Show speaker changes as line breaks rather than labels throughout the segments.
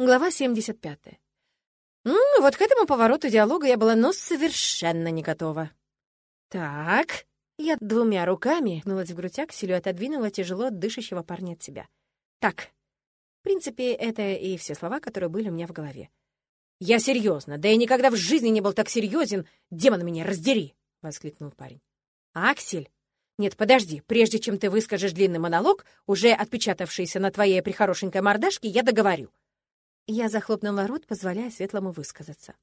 Глава 75. М -м, вот к этому повороту диалога я была, ну, совершенно не готова. Так, я двумя руками гнулась в грудь Акселю и отодвинула тяжело дышащего парня от себя. Так, в принципе, это и все слова, которые были у меня в голове. «Я серьезно, да я никогда в жизни не был так серьезен, демон меня раздери!» — воскликнул парень. «Аксель, нет, подожди, прежде чем ты выскажешь длинный монолог, уже отпечатавшийся на твоей прихорошенькой мордашке, я договорю. Я захлопнула рот, позволяя Светлому высказаться.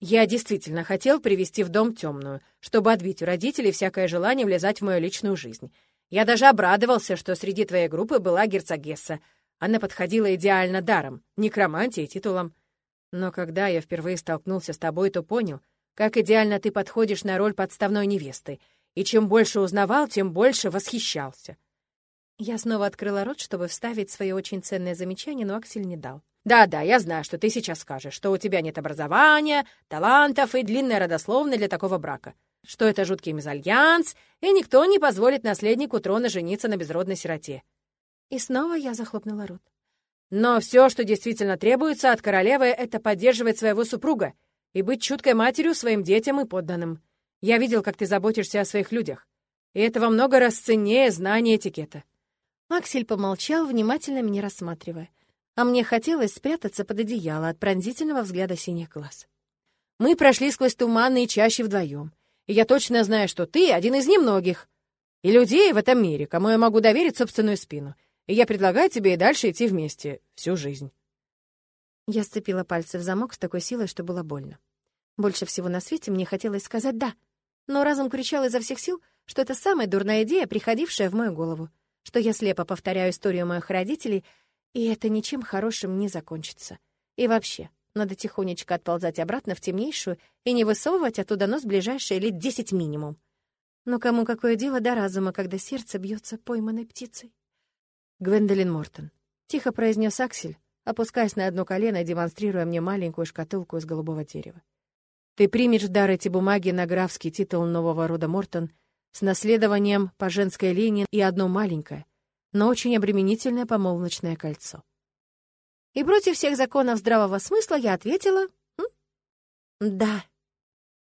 Я действительно хотел привести в дом темную, чтобы отбить у родителей всякое желание влезать в мою личную жизнь. Я даже обрадовался, что среди твоей группы была герцогесса. Она подходила идеально даром, некромантией, титулом. Но когда я впервые столкнулся с тобой, то понял, как идеально ты подходишь на роль подставной невесты. И чем больше узнавал, тем больше восхищался. Я снова открыла рот, чтобы вставить свое очень ценное замечание, но Аксель не дал. Да-да, я знаю, что ты сейчас скажешь, что у тебя нет образования, талантов и длинной родословной для такого брака, что это жуткий мезальянс, и никто не позволит наследнику трона жениться на безродной сироте. И снова я захлопнула рот. Но все, что действительно требуется от королевы, это поддерживать своего супруга и быть чуткой матерью своим детям и подданным. Я видел, как ты заботишься о своих людях, и это во много раз ценнее знания этикета. Аксель помолчал, внимательно меня рассматривая а мне хотелось спрятаться под одеяло от пронзительного взгляда синих глаз. Мы прошли сквозь туманные чащи вдвоем, и я точно знаю, что ты один из немногих и людей в этом мире, кому я могу доверить собственную спину, и я предлагаю тебе и дальше идти вместе всю жизнь». Я сцепила пальцы в замок с такой силой, что было больно. Больше всего на свете мне хотелось сказать «да», но разум кричал изо всех сил, что это самая дурная идея, приходившая в мою голову, что я слепо повторяю историю моих родителей — и это ничем хорошим не закончится. И вообще, надо тихонечко отползать обратно в темнейшую и не высовывать оттуда нос ближайшие лет десять минимум. Но кому какое дело до разума, когда сердце бьется пойманной птицей? Гвендолин Мортон. Тихо произнес Аксель, опускаясь на одно колено и демонстрируя мне маленькую шкатулку из голубого дерева. Ты примешь в дар эти бумаги на графский титул нового рода Мортон с наследованием по женской линии и одно маленькое, но очень обременительное помолвочное кольцо. И против всех законов здравого смысла я ответила «Да».